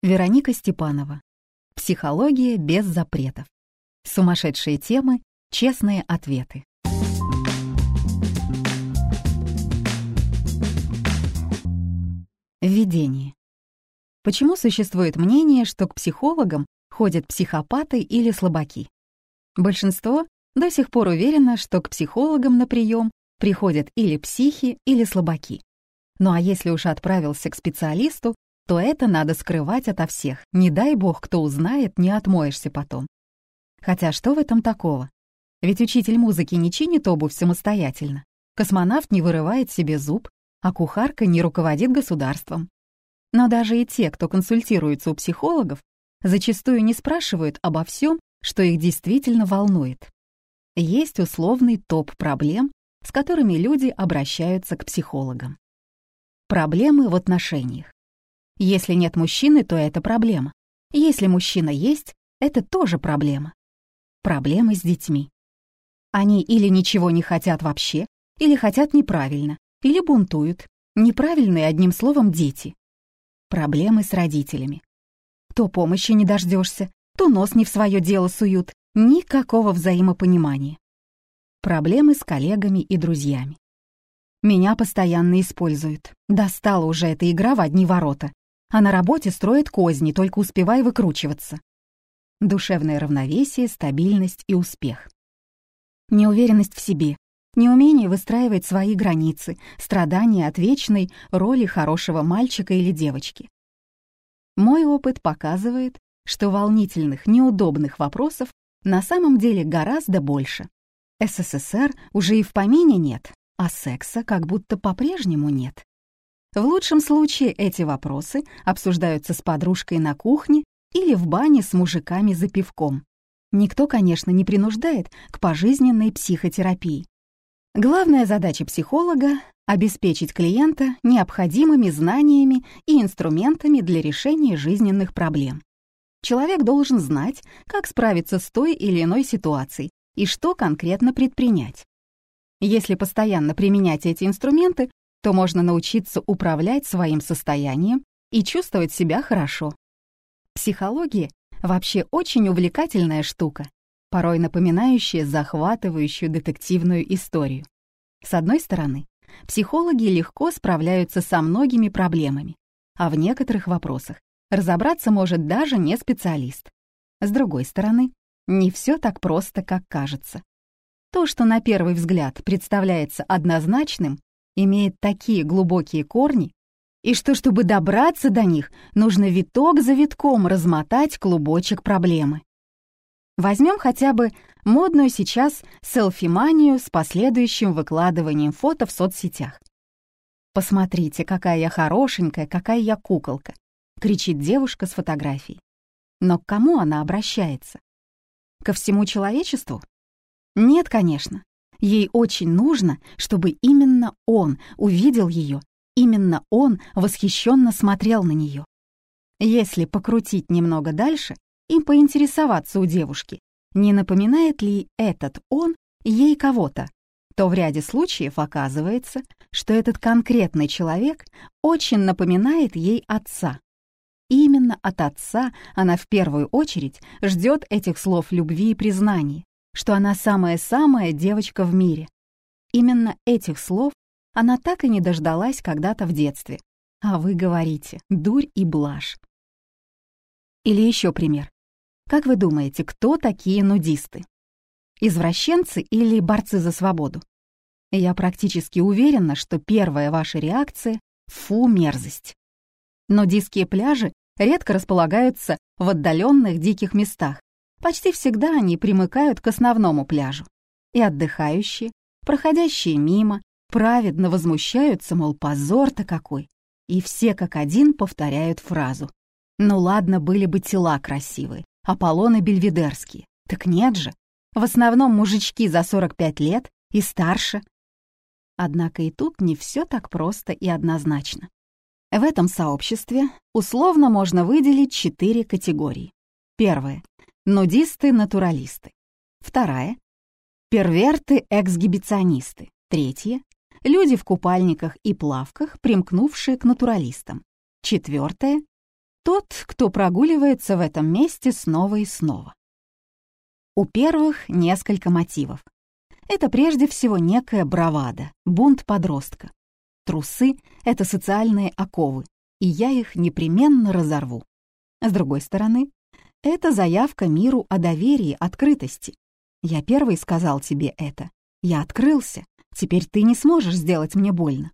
Вероника Степанова. Психология без запретов. Сумасшедшие темы, честные ответы. Введение. Почему существует мнение, что к психологам ходят психопаты или слабаки? Большинство до сих пор уверено, что к психологам на прием приходят или психи, или слабаки. Ну а если уж отправился к специалисту, то это надо скрывать ото всех. Не дай бог, кто узнает, не отмоешься потом. Хотя что в этом такого? Ведь учитель музыки не чинит обувь самостоятельно. Космонавт не вырывает себе зуб, а кухарка не руководит государством. Но даже и те, кто консультируется у психологов, зачастую не спрашивают обо всем, что их действительно волнует. Есть условный топ проблем, с которыми люди обращаются к психологам. Проблемы в отношениях. Если нет мужчины, то это проблема. Если мужчина есть, это тоже проблема. Проблемы с детьми. Они или ничего не хотят вообще, или хотят неправильно, или бунтуют. Неправильные, одним словом, дети. Проблемы с родителями. То помощи не дождешься, то нос не в свое дело суют. Никакого взаимопонимания. Проблемы с коллегами и друзьями. Меня постоянно используют. Достала уже эта игра в одни ворота а на работе строит козни, только успевай выкручиваться. Душевное равновесие, стабильность и успех. Неуверенность в себе, неумение выстраивать свои границы, страдания от вечной роли хорошего мальчика или девочки. Мой опыт показывает, что волнительных, неудобных вопросов на самом деле гораздо больше. СССР уже и в помине нет, а секса как будто по-прежнему нет. В лучшем случае эти вопросы обсуждаются с подружкой на кухне или в бане с мужиками за пивком. Никто, конечно, не принуждает к пожизненной психотерапии. Главная задача психолога — обеспечить клиента необходимыми знаниями и инструментами для решения жизненных проблем. Человек должен знать, как справиться с той или иной ситуацией и что конкретно предпринять. Если постоянно применять эти инструменты, то можно научиться управлять своим состоянием и чувствовать себя хорошо. Психология вообще очень увлекательная штука, порой напоминающая захватывающую детективную историю. С одной стороны, психологи легко справляются со многими проблемами, а в некоторых вопросах разобраться может даже не специалист. С другой стороны, не все так просто, как кажется. То, что на первый взгляд представляется однозначным, имеет такие глубокие корни, и что, чтобы добраться до них, нужно виток за витком размотать клубочек проблемы. Возьмем хотя бы модную сейчас селфи-манию с последующим выкладыванием фото в соцсетях. «Посмотрите, какая я хорошенькая, какая я куколка», — кричит девушка с фотографией. Но к кому она обращается? Ко всему человечеству? Нет, конечно. Ей очень нужно, чтобы именно он увидел ее, именно он восхищенно смотрел на нее. Если покрутить немного дальше и поинтересоваться у девушки, не напоминает ли этот он ей кого-то, то в ряде случаев оказывается, что этот конкретный человек очень напоминает ей отца. именно от отца она в первую очередь ждет этих слов любви и признания, что она самая-самая девочка в мире. Именно этих слов она так и не дождалась когда-то в детстве. А вы говорите «дурь и блажь». Или еще пример. Как вы думаете, кто такие нудисты? Извращенцы или борцы за свободу? Я практически уверена, что первая ваша реакция — фу, мерзость. Нудистские пляжи редко располагаются в отдаленных диких местах, Почти всегда они примыкают к основному пляжу. И отдыхающие, проходящие мимо, праведно возмущаются, мол, позор-то какой. И все как один повторяют фразу. Ну ладно, были бы тела красивые, Аполлоны бельведерские. Так нет же. В основном мужички за 45 лет и старше. Однако и тут не все так просто и однозначно. В этом сообществе условно можно выделить четыре категории. Первое нудисты-натуралисты. Вторая — перверты-эксгибиционисты. Третья — люди в купальниках и плавках, примкнувшие к натуралистам. Четвертая — тот, кто прогуливается в этом месте снова и снова. У первых несколько мотивов. Это прежде всего некая бравада, бунт подростка. Трусы — это социальные оковы, и я их непременно разорву. С другой стороны, это заявка миру о доверии, открытости. Я первый сказал тебе это. Я открылся. Теперь ты не сможешь сделать мне больно.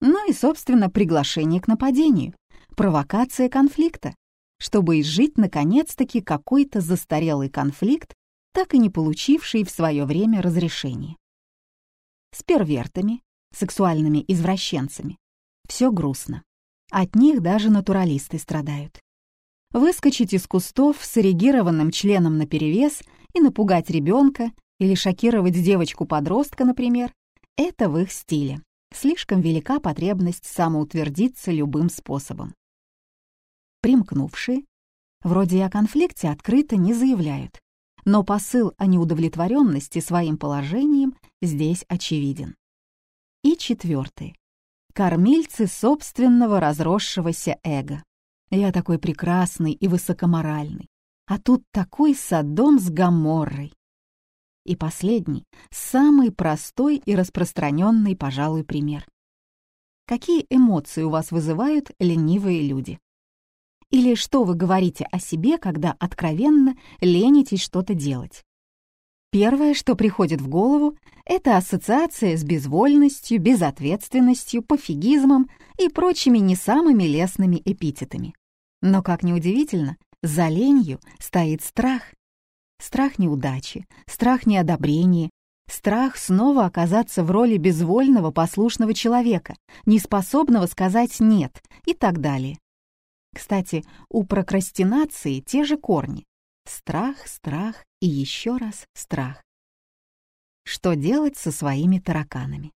Ну и, собственно, приглашение к нападению, провокация конфликта, чтобы изжить, наконец-таки, какой-то застарелый конфликт, так и не получивший в свое время разрешение. С первертами, сексуальными извращенцами, все грустно. От них даже натуралисты страдают. Выскочить из кустов с эрегированным членом наперевес и напугать ребенка или шокировать девочку-подростка, например, это в их стиле. Слишком велика потребность самоутвердиться любым способом. Примкнувшие, вроде и о конфликте открыто не заявляют, но посыл о неудовлетворенности своим положением здесь очевиден. И четвертый. Кормильцы собственного разросшегося эго. Я такой прекрасный и высокоморальный, а тут такой садом с Гоморрой. И последний, самый простой и распространенный, пожалуй, пример. Какие эмоции у вас вызывают ленивые люди? Или что вы говорите о себе, когда откровенно ленитесь что-то делать? Первое, что приходит в голову, это ассоциация с безвольностью, безответственностью, пофигизмом и прочими не самыми лестными эпитетами. Но, как ни удивительно, за ленью стоит страх. Страх неудачи, страх неодобрения, страх снова оказаться в роли безвольного послушного человека, неспособного сказать «нет» и так далее. Кстати, у прокрастинации те же корни. Страх, страх и еще раз страх. Что делать со своими тараканами?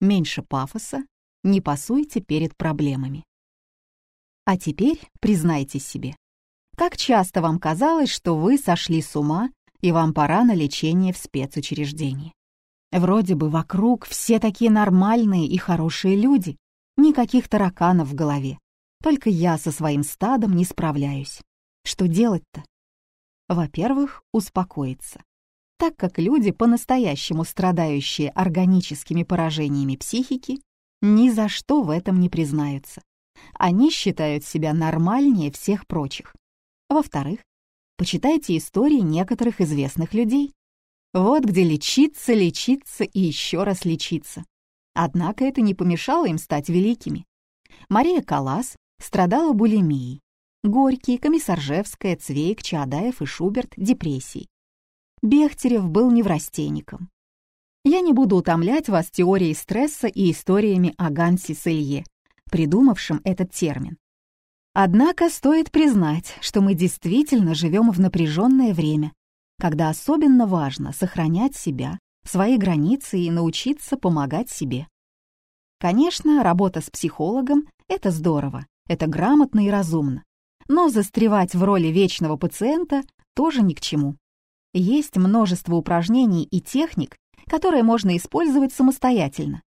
Меньше пафоса, не пасуйте перед проблемами. А теперь признайте себе, как часто вам казалось, что вы сошли с ума и вам пора на лечение в спецучреждении? Вроде бы вокруг все такие нормальные и хорошие люди, никаких тараканов в голове. Только я со своим стадом не справляюсь. Что делать-то? Во-первых, успокоиться. Так как люди, по-настоящему страдающие органическими поражениями психики, ни за что в этом не признаются. Они считают себя нормальнее всех прочих. Во-вторых, почитайте истории некоторых известных людей. Вот где лечиться, лечиться и еще раз лечиться. Однако это не помешало им стать великими. Мария Калас страдала булимией. Горький, Комиссаржевская, Цвейк, Чаадаев и Шуберт — депрессией. Бехтерев был неврастенником. Я не буду утомлять вас теорией стресса и историями о Гансе Селье, придумавшем этот термин. Однако стоит признать, что мы действительно живем в напряженное время, когда особенно важно сохранять себя, свои границы и научиться помогать себе. Конечно, работа с психологом — это здорово, это грамотно и разумно. Но застревать в роли вечного пациента тоже ни к чему. Есть множество упражнений и техник, которые можно использовать самостоятельно.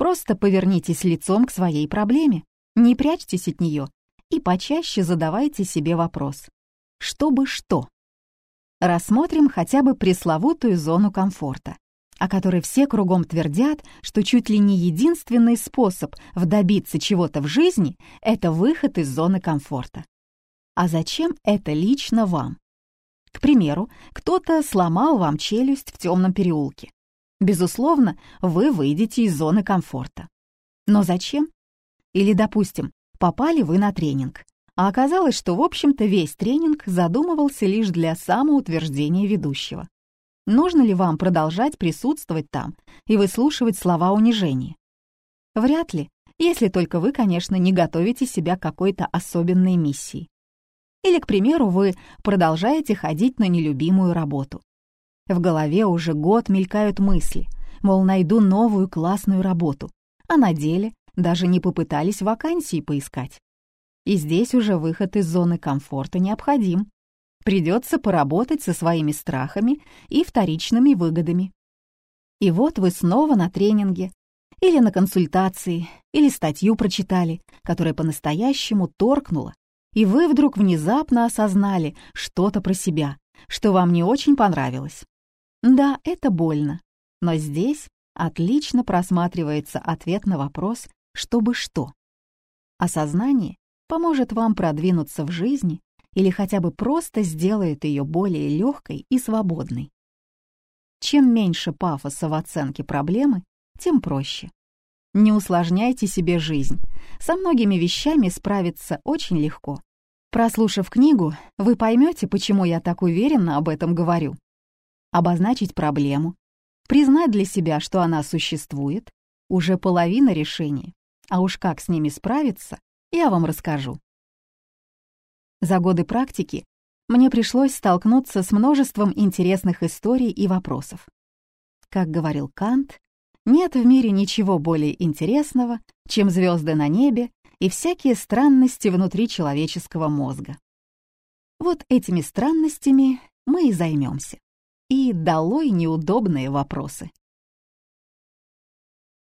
Просто повернитесь лицом к своей проблеме, не прячьтесь от нее и почаще задавайте себе вопрос «Чтобы что?». Рассмотрим хотя бы пресловутую зону комфорта о которой все кругом твердят, что чуть ли не единственный способ добиться чего-то в жизни — это выход из зоны комфорта. А зачем это лично вам? К примеру, кто-то сломал вам челюсть в темном переулке. Безусловно, вы выйдете из зоны комфорта. Но зачем? Или, допустим, попали вы на тренинг, а оказалось, что, в общем-то, весь тренинг задумывался лишь для самоутверждения ведущего. Нужно ли вам продолжать присутствовать там и выслушивать слова унижения? Вряд ли, если только вы, конечно, не готовите себя к какой-то особенной миссии. Или, к примеру, вы продолжаете ходить на нелюбимую работу. В голове уже год мелькают мысли, мол, найду новую классную работу, а на деле даже не попытались вакансии поискать. И здесь уже выход из зоны комфорта необходим. Придется поработать со своими страхами и вторичными выгодами. И вот вы снова на тренинге, или на консультации, или статью прочитали, которая по-настоящему торкнула, и вы вдруг внезапно осознали что-то про себя, что вам не очень понравилось. Да, это больно, но здесь отлично просматривается ответ на вопрос «чтобы что?». Осознание поможет вам продвинуться в жизни или хотя бы просто сделает ее более легкой и свободной. Чем меньше пафоса в оценке проблемы, тем проще. Не усложняйте себе жизнь. Со многими вещами справиться очень легко. Прослушав книгу, вы поймете, почему я так уверенно об этом говорю. Обозначить проблему, признать для себя, что она существует, уже половина решения. А уж как с ними справиться, я вам расскажу. За годы практики мне пришлось столкнуться с множеством интересных историй и вопросов. Как говорил Кант, нет в мире ничего более интересного, чем звезды на небе и всякие странности внутри человеческого мозга. Вот этими странностями мы и займемся. И долой неудобные вопросы.